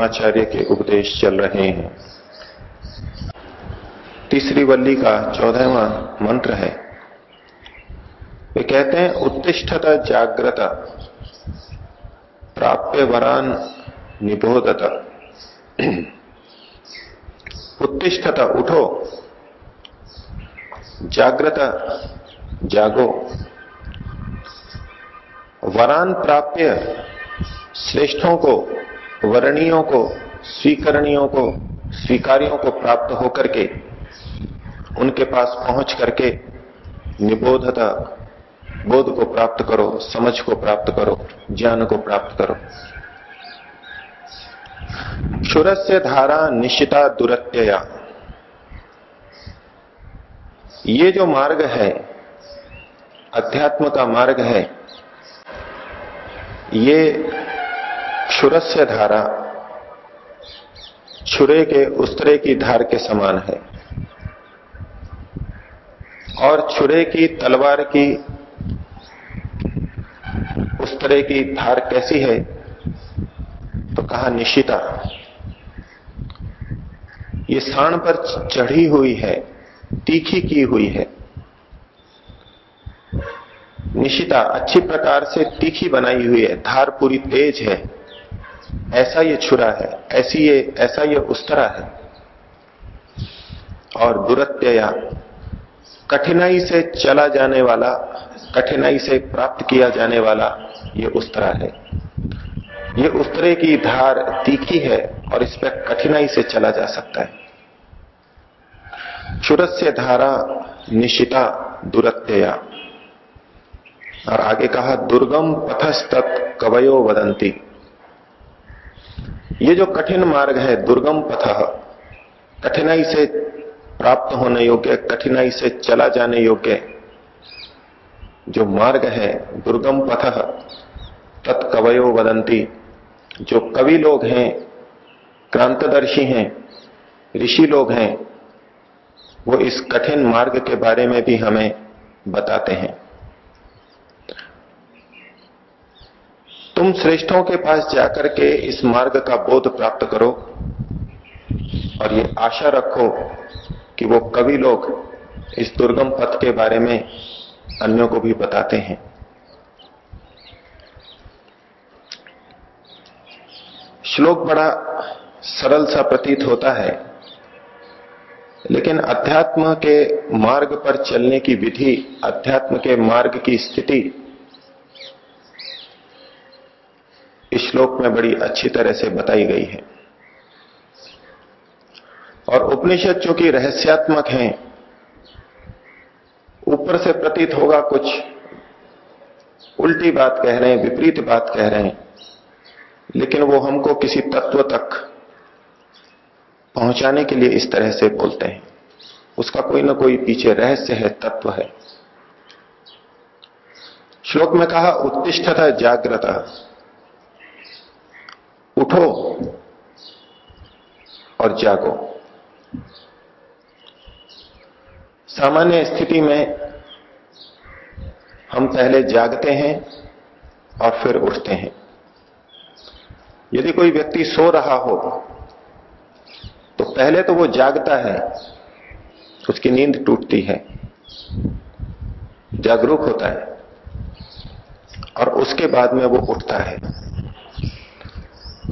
आचार्य के उपदेश चल रहे हैं। तीसरी वल्ली का चौदहवा मंत्र है। वे कहते हैं, उत्तिष्ठता जागृत प्राप्य वरान निबोधता। उत्तिष्ठता उठो जागृत जागो। वरान प्राप्य श्रेष्ठों को वर्णियों को, स्वीकरणियों को, स्वीकारियों को प्राप्त होकर के, उनके पास पहुँच करके निबोधता, बोध को प्राप्त करो, समझ को प्राप्त करो, ज्ञान को प्राप्त करो। क्षुरस्य धारा निश्चिता दुरत्यया। ये जो मार्ग है, अध्यात्म का मार्ग है, ये क्षुरस्य धारा छुरे के उस्तरे की धार के समान है। और छुरे की तलवार की उस्तरे की धार कैसी है तो कहा निशिता, ये साण पर चढ़ी हुई है, तीखी की हुई है। निशिता, अच्छी प्रकार से तीखी बनाई हुई है, धार पूरी तेज है। ऐसा ये छुरा है, ऐसी ये, ऐसा ये उस्तरा है। और दुरत्यया, कठिनाई से चला जाने वाला, कठिनाई से प्राप्त किया जाने वाला ये उस्तरा है। ये उस्तरे की धार तीखी है और इस पर कठिनाई से चला जा सकता है। क्षुरस्य धारा निशिता दुरत्यया। और आगे कहा, दुर्गम पथस्तक कवयो वदंती ये जो कठिन मार्ग है, दुर्गम पथ कठिनाई से प्राप्त होने योग्य, कठिनाई से चला जाने योग्य जो मार्ग है, दुर्गम पथ तत्कवयो वदंती। जो कवि लोग हैं, क्रांतदर्शी हैं, ऋषि लोग हैं, वो इस कठिन मार्ग के बारे में भी हमें बताते हैं। तुम श्रेष्ठों के पास जाकर के इस मार्ग का बोध प्राप्त करो और ये आशा रखो कि वो कवि लोग इस दुर्गम पथ के बारे में अन्यों को भी बताते हैं। श्लोक बड़ा सरल सा प्रतीत होता है, लेकिन अध्यात्म के मार्ग पर चलने की विधि, अध्यात्म के मार्ग की स्थिति इस श्लोक में बड़ी अच्छी तरह से बताई गई है। और उपनिषद चूँकि रहस्यात्मक हैं, ऊपर से प्रतीत होगा कुछ उल्टी बात कह रहे हैं, विपरीत बात कह रहे हैं, लेकिन वो हमको किसी तत्व तक पहुँचाने के लिए इस तरह से बोलते हैं। उसका कोई ना कोई पीछे रहस्य है, तत्व है। श्लोक में कहा, उत्तिष्ठता जागृता उठो और जागो। सामान्य स्थिति में हम पहले जागते हैं और फिर उठते हैं। यदि कोई व्यक्ति सो रहा हो तो पहले तो वो जागता है, उसकी नींद टूटती है, जागरूक होता है, और उसके बाद में वो उठता है।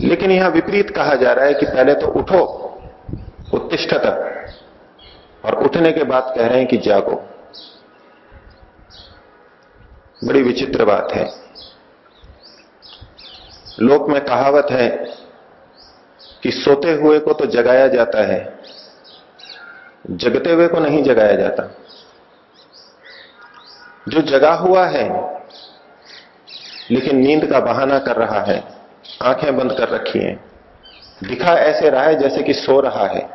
लेकिन यहाँ विपरीत कहा जा रहा है कि पहले तो उठो, उत्तिष्ठत, और उठने के बाद कह रहे हैं कि जागो। बड़ी विचित्र बात है। लोक में कहावत है कि सोते हुए को तो जगाया जाता है, जगते हुए को नहीं जगाया जाता। जो जगा हुआ है, लेकिन नींद का बहाना कर रहा है आँखें बंद कर रखी हैं। दिखा ऐसे रहा है जैसे कि सो रहा है।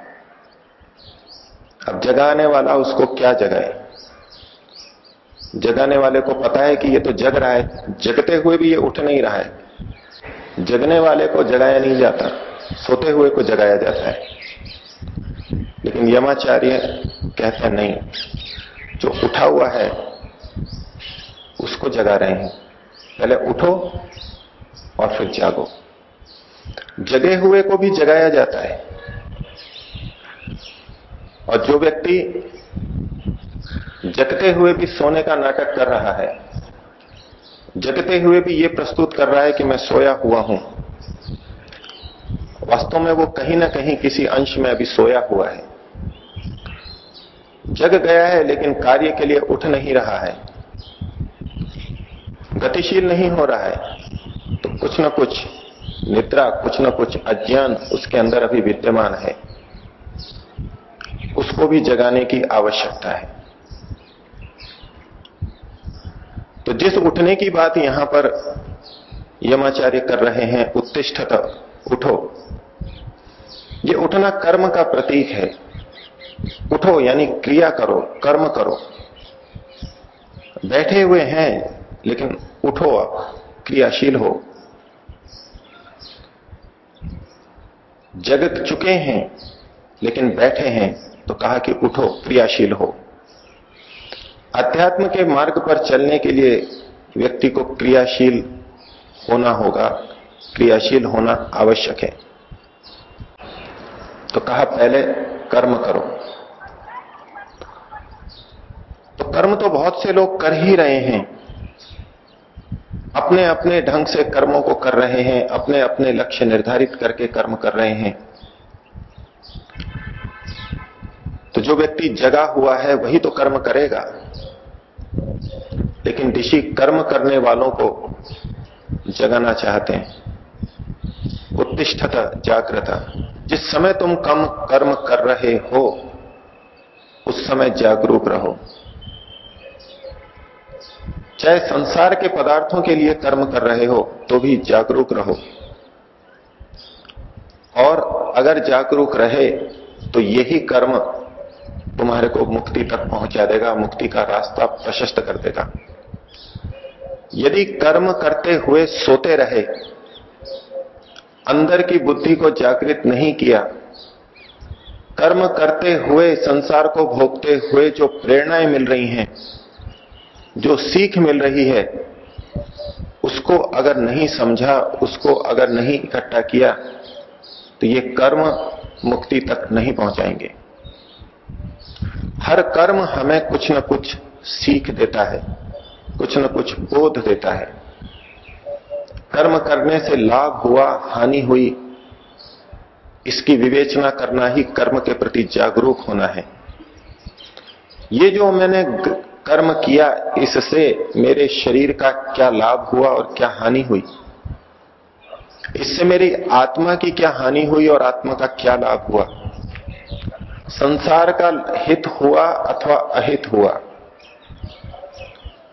अब जगाने वाला उसको क्या जगाए? जगाने वाले को पता है कि ये तो जग रहा है। जगते हुए भी ये उठ नहीं रहा है। जगने वाले को जगाया नहीं जाता। सोते हुए को जगाया जाता है। लेकिन यमाचार्य कहते नहीं, जो उठा हुआ है, उसको जगा रहे हैं। पहले उठो और फिर जागो। जगे हुए को भी जगाया जाता है। और जो व्यक्ति जगते हुए भी सोने का नाटक कर रहा है, जगते हुए भी ये प्रस्तुत कर रहा है कि मैं सोया हुआ हूँ। वास्तव में वो कहीं ना कहीं किसी अंश में अभी सोया हुआ है। जग गया है, लेकिन कार्य के लिए उठ नहीं रहा है। गतिशील नहीं हो रहा है। कुछ ना कुछ, निद्रा, कुछ ना कुछ अज्ञान उसके अंदर अभी विद्यमान है। उसको भी जगाने की आवश्यकता है। तो जिस उठने की बात यहाँ पर यमाचार्य कर रहे हैं, उत्तिष्ठत, उठो। ये उठना कर्म का प्रतीक है। उठो, यानी क्रिया करो, कर्म करो। बैठे हुए हैं, लेकिन उठो आप, क्रियाशील हो। जगत चुके हैं, लेकिन बैठे हैं तो कहा कि उठो, क्रियाशील हो। अध्यात्म के मार्ग पर चलने के लिए व्यक्ति को क्रियाशील होना होगा। क्रियाशील होना आवश्यक है। तो कहा पहले, कर्म करो। तो कर्म तो बहुत से लोग कर ही रहे हैं अपने अपने ढंग से कर्मों को कर रहे हैं अपने अपने लक्ष्य निर्धारित करके कर्म कर रहे हैं। तो जो व्यक्ति जगा हुआ है, वही तो कर्म करेगा। लेकिन ऋषि कर्म करने वालों को जगाना चाहते हैं। उत्तिष्ठता, जागृता। जिस समय तुम कम, कर्म कर रहे हो, उस समय जागरूक रहो। चाहे संसार के पदार्थों के लिए कर्म कर रहे हो तो भी जागरूक रहो। और अगर जागरूक रहे तो यही कर्म तुम्हारे को मुक्ति तक पहुँचा देगा, मुक्ति का रास्ता प्रशस्त कर देगा। यदि कर्म करते हुए सोते रहे, अंदर की बुद्धि को जागृत नहीं किया, कर्म करते हुए संसार को भोगते हुए जो प्रेरणाएँ मिल रही हैं जो सीख मिल रही है, उसको अगर नहीं समझा, उसको अगर नहीं इकट्ठा किया तो ये कर्म मुक्ति तक नहीं पहुंचाएँगे। हर कर्म हमें कुछ न कुछ सीख देता है, कुछ न कुछ बोध देता है। कर्म करने से लाभ हुआ, हानि हुई, इसकी विवेचना करना ही कर्म के प्रति जागरूक होना है। ये जो मैंने कर्म किया, इससे मेरे शरीर का क्या लाभ हुआ और क्या हानि हुई? इससे मेरी आत्मा की क्या हानि हुई और आत्मा का क्या लाभ हुआ? संसार का हित हुआ अथवा अहित हुआ?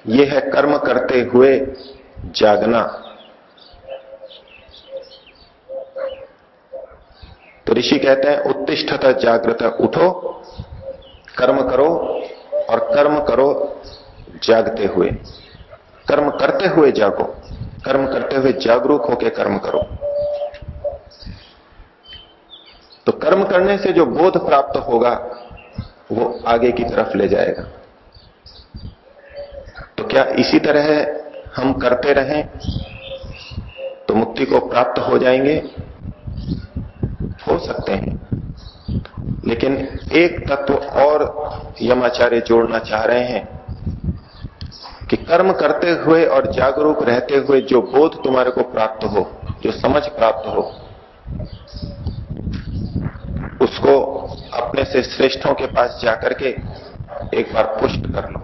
यह है कर्म करते हुए जागना। तो ऋषि कहते हैं, उत्तिष्ठता जागृत उठो, कर्म करो और कर्म करो जागते हुए। कर्म करते हुए जागो। कर्म करते हुए जागरूक होकर कर्म करो। तो कर्म करने से जो बोध प्राप्त होगा, वो आगे की तरफ़ ले जाएगा। तो क्या इसी तरह हम करते रहें तो मुक्ति को प्राप्त हो जाएँगे? हो सकते हैं। लेकिन एक तत्व और यमाचार्य जोड़ना चाह रहे हैं। कि कर्म करते हुए और जागरूक रहते हुए जो बोध तुम्हारे को प्राप्त हो, जो समझ प्राप्त हो, उसको अपने से श्रेष्ठों के पास जाकर के एक बार पुष्ट कर लो।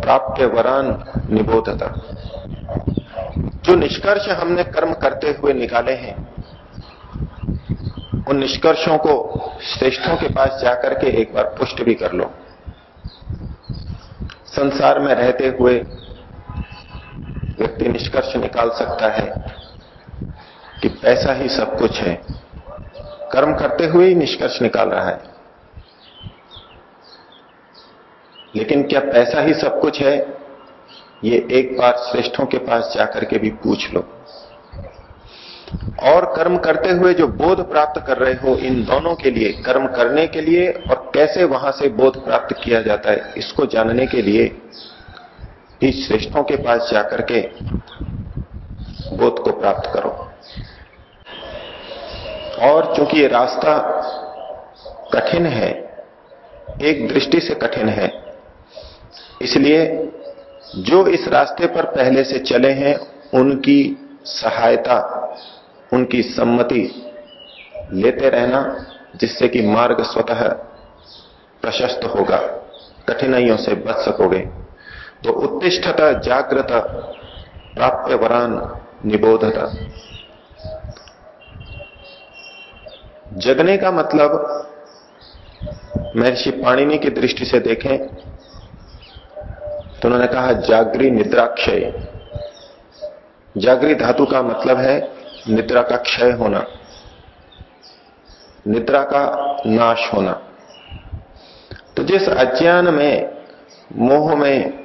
प्राप्त वरान निबोधता। जो निष्कर्ष हमने कर्म करते हुए निकाले हैं, उन निष्कर्षों को श्रेष्ठों के पास जाकर के एक बार पुष्ट भी कर लो। संसार में रहते हुए व्यक्ति निष्कर्ष निकाल सकता है कि पैसा ही सब कुछ है। कर्म करते हुए ही निष्कर्ष निकाल रहा है। लेकिन क्या पैसा ही सब कुछ है? ये एक बार श्रेष्ठों के पास जाकर के भी पूछ लो। और कर्म करते हुए जो बोध प्राप्त कर रहे हो, इन दोनों के लिए, कर्म करने के लिए और कैसे वहाँ से बोध प्राप्त किया जाता है, इसको जानने के लिए भी श्रेष्ठों के पास जाकर के बोध को प्राप्त करो। और चूँकि ये रास्ता कठिन है, एक दृष्टि से कठिन है, इसलिए जो इस रास्ते पर पहले से चले हैं, उनकी सहायता उनकी सम्मति लेते रहना जिससे कि मार्ग स्वतः प्रशस्त होगा, कठिनाइयों से बच सकोगे। तो उत्तिष्ठता जागृत प्राप्य वरान निबोधता। जगने का मतलब महर्षि पाणिनि की दृष्टि से देखें तो उन्होंने कहा जागरी निद्राक्षय। जागरी धातु का मतलब है निद्रा का क्षय होना, निद्रा का नाश होना। तो जिस अज्ञान में, मोह में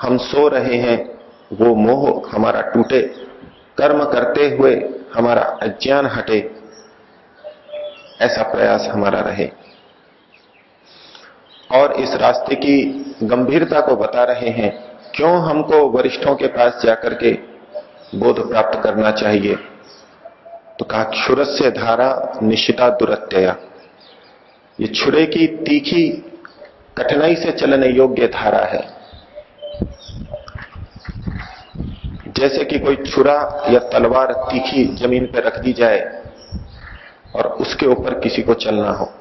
हम सो रहे हैं, वो मोह हमारा टूटे। कर्म करते हुए हमारा अज्ञान हटे। ऐसा प्रयास हमारा रहे। और इस रास्ते की गंभीरता को बता रहे हैं, क्यों हमको वरिष्ठों के पास जाकर के बोध प्राप्त करना चाहिए। तो कहा क्षुर से धारा निश्चिता दुरत्यया। ये छुरे की तीखी, कठिनाई से चलने योग्य धारा है। जैसे कि कोई छुरा या तलवार तीखी ज़मीन पर रख दी जाए और उसके ऊपर किसी को चलना हो।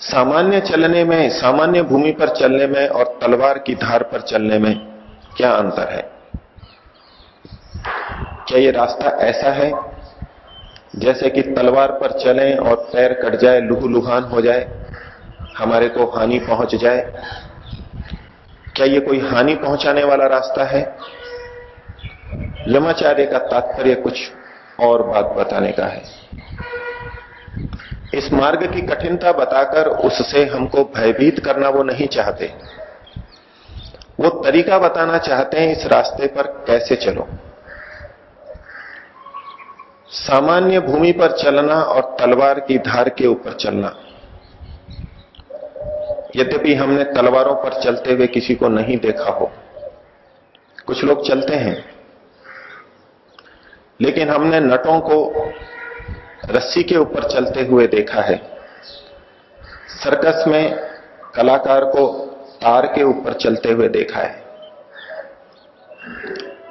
सामान्य चलने में, सामान्य भूमि पर चलने में और तलवार की धार पर चलने में क्या अंतर है? क्या ये रास्ता ऐसा है? जैसे कि तलवार पर चलें और पैर कट जाए लुह लुहान हो जाए, हमारे को हानि पहुँच जाए। क्या ये कोई हानि पहुँचाने वाला रास्ता है? यमाचार्य का तात्पर्य कुछ और बात बताने का है। इस मार्ग की कठिनता बताकर उससे हमको भयभीत करना वो नहीं चाहते। वो तरीका बताना चाहते हैं इस रास्ते पर कैसे चलो। सामान्य भूमि पर चलना और तलवार की धार के ऊपर चलना। यद्यपि हमने तलवारों पर चलते हुए किसी को नहीं देखा हो। कुछ लोग चलते हैं। लेकिन हमने नटों को रस्सी के ऊपर चलते हुए देखा है। सर्कस में कलाकार को तार के ऊपर चलते हुए देखा है।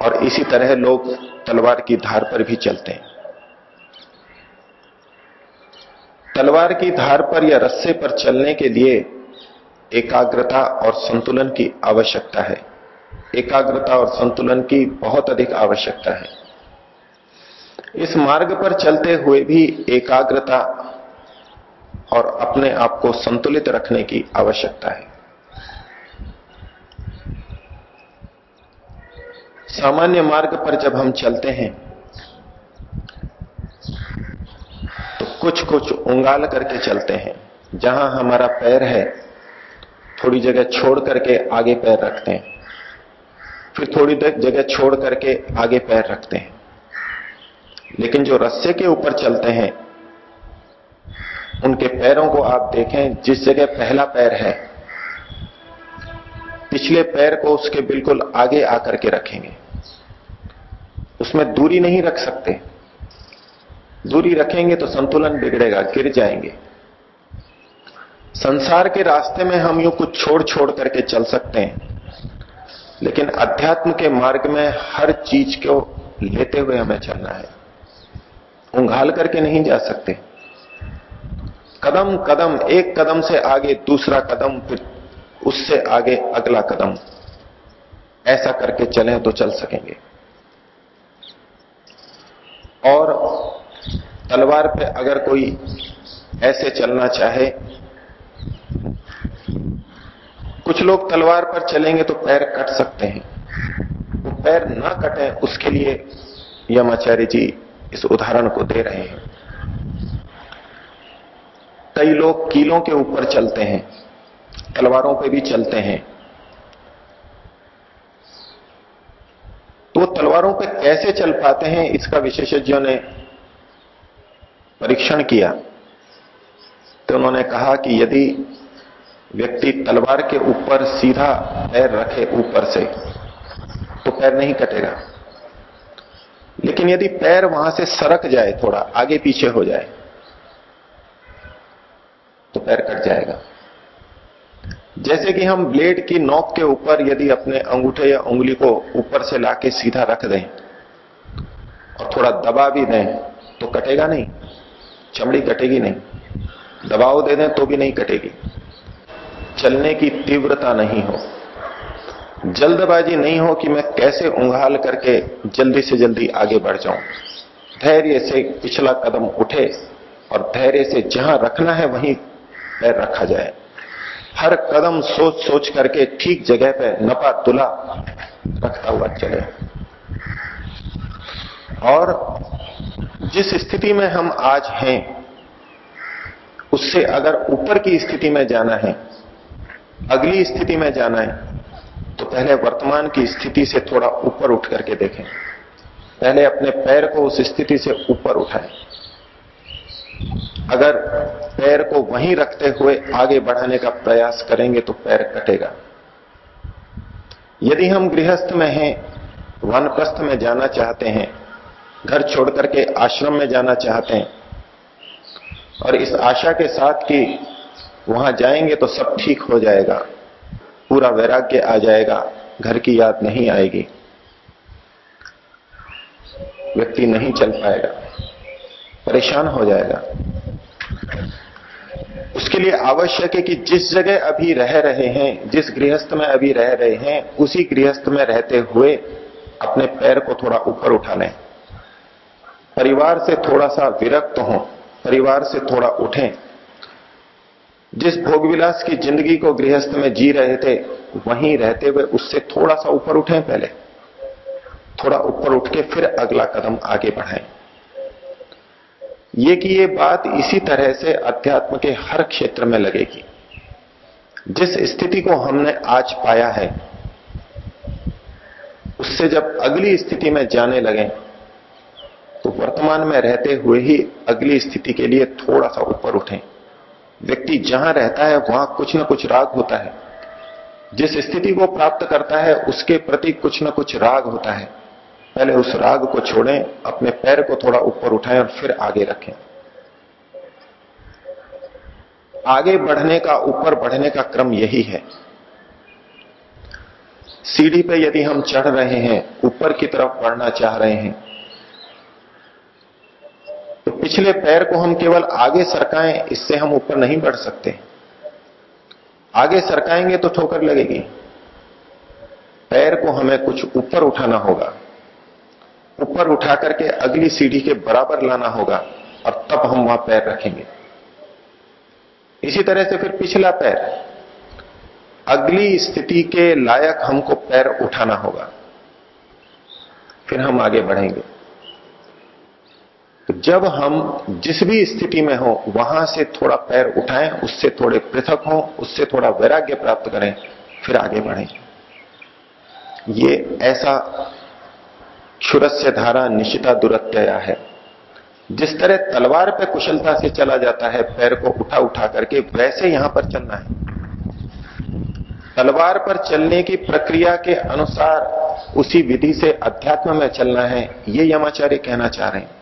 और इसी तरह लोग तलवार की धार पर भी चलते हैं। तलवार की धार पर या रस्से पर चलने के लिए एकाग्रता और संतुलन की आवश्यकता है। एकाग्रता और संतुलन की बहुत अधिक आवश्यकता है। इस मार्ग पर चलते हुए भी एकाग्रता और अपने आप को संतुलित रखने की आवश्यकता है। सामान्य मार्ग पर जब हम चलते हैं कुछ कुछ उंगाल करके चलते हैं। जहाँ हमारा पैर है, थोड़ी जगह छोड़ करके आगे पैर रखते हैं। फिर थोड़ी देर जगह छोड़ करके आगे पैर रखते हैं। लेकिन जो रस्से के ऊपर चलते हैं, उनके पैरों को आप देखें, जिस जगह पहला पैर है, पिछले पैर को उसके बिल्कुल आगे आकर के रखेंगे। उसमें दूरी नहीं रख सकते। दूरी रखेंगे तो संतुलन बिगड़ेगा, गिर जाएँगे। संसार के रास्ते में हम यूँ कुछ छोड़ छोड़ करके चल सकते हैं, लेकिन अध्यात्म के मार्ग में हर चीज़ को लेते हुए हमें चलना है। उंघाल करके नहीं जा सकते। कदम कदम, एक कदम से आगे, दूसरा कदम, फिर उससे आगे, अगला कदम। ऐसा करके चलें तो चल सकेंगे। और तलवार पे अगर कोई ऐसे चलना चाहे, कुछ लोग तलवार पर चलेंगे तो पैर कट सकते हैं। वो पैर ना कटे, उसके लिए यमाचार्य जी इस उदाहरण को दे रहे हैं। कई लोग कीलों के ऊपर चलते हैं, तलवारों पे भी चलते हैं। तो तलवारों पे कैसे चल पाते हैं, इसका विशेषज्ञों ने परीक्षण किया तो उन्होंने कहा कि यदि व्यक्ति तलवार के ऊपर सीधा पैर रखे ऊपर से तो पैर नहीं कटेगा। लेकिन यदि पैर वहाँ से सरक जाए थोड़ा, आगे पीछे हो जाए तो पैर कट जाएगा। जैसे कि हम ब्लेड की नोक के ऊपर यदि अपने अंगूठे या उंगली को ऊपर से लाके सीधा रख दें, और थोड़ा दबा भी दें तो कटेगा नहीं। चमड़ी कटेगी नहीं। दबाव दे दें तो भी नहीं कटेगी। चलने की तीव्रता नहीं हो। जल्दबाजी नहीं हो कि मैं कैसे उंगाल करके जल्दी से जल्दी आगे बढ़ जाऊँ। धैर्य से पिछला कदम उठे और धैर्य से जहाँ रखना है वहीं पैर रखा जाए। हर कदम सोच सोच करके ठीक जगह पे नपा तुला रखता हुआ चले। और जिस स्थिति में हम आज हैं, उससे अगर ऊपर की स्थिति में जाना है, अगली स्थिति में जाना है तो पहले वर्तमान की स्थिति से थोड़ा ऊपर उठ करके देखें। पहले अपने पैर को उस स्थिति से ऊपर उठाएँ। अगर पैर को वहीं रखते हुए आगे बढ़ाने का प्रयास करेंगे तो पैर कटेगा। यदि हम गृहस्थ में हैं, वनप्रस्थ में जाना चाहते हैं घर छोड़ करके आश्रम में जाना चाहते हैं। और इस आशा के साथ कि वहाँ जाएँगे तो सब ठीक हो जाएगा। पूरा वैराग्य आ जाएगा। घर की याद नहीं आएगी। व्यक्ति नहीं चल पाएगा। परेशान हो जाएगा। उसके लिए आवश्यक है कि जिस जगह अभी रह रहे हैं, जिस गृहस्थ में अभी रह रहे हैं, उसी गृहस्थ में रहते हुए अपने पैर को थोड़ा ऊपर उठा लें। परिवार से थोड़ा सा विरक्त हो, परिवार से थोड़ा उठें। जिस भोगविलास की ज़िंदगी को गृहस्थ में जी रहे थे, वहीं रहते हुए उससे थोड़ा सा ऊपर उठें पहले। थोड़ा ऊपर उठ के फिर अगला कदम आगे बढ़ाएँ। ये कि ये बात इसी तरह से अध्यात्म के हर क्षेत्र में लगेगी। जिस स्थिति को हमने आज पाया है, उससे जब अगली स्थिति में जाने लगे तो वर्तमान में रहते हुए ही अगली स्थिति के लिए थोड़ा सा ऊपर उठें। व्यक्ति जहाँ रहता है, वहाँ कुछ ना कुछ राग होता है। जिस स्थिति को प्राप्त करता है, उसके प्रति कुछ ना कुछ राग होता है। पहले उस राग को छोड़ें, अपने पैर को थोड़ा ऊपर उठाएँ और फिर आगे रखें। आगे बढ़ने का, ऊपर बढ़ने का क्रम यही है। सीढ़ी पे यदि हम चढ़ रहे हैं, ऊपर की तरफ़ बढ़ना चाह रहे हैं पिछले पैर को हम केवल आगे सरकाएँ, इससे हम ऊपर नहीं बढ़ सकते। आगे सरकाएँगे तो ठोकर लगेगी। पैर को हमें कुछ ऊपर उठाना होगा। ऊपर उठा करके अगली सीढ़ी के बराबर लाना होगा और तब हम वहाँ पैर रखेंगे। इसी तरह से फिर पिछला पैर। अगली स्थिति के लायक हमको पैर उठाना होगा। फिर हम आगे बढ़ेंगे। जब हम जिस भी स्थिति में हो, वहाँ से थोड़ा पैर उठाएँ, उससे थोड़े पृथक हो, उससे थोड़ा वैराग्य प्राप्त करें, फिर आगे बढ़ें। ये ऐसा क्षुरस्य धारा निश्चिता दुरत्यया है। जिस तरह तलवार पे कुशलता से चला जाता है, पैर को उठा उठा करके, वैसे यहाँ पर चलना है। तलवार पर चलने की प्रक्रिया के अनुसार उसी विधि से अध्यात्म में चलना है, ये यमाचार्य कहना चाह रहे हैं।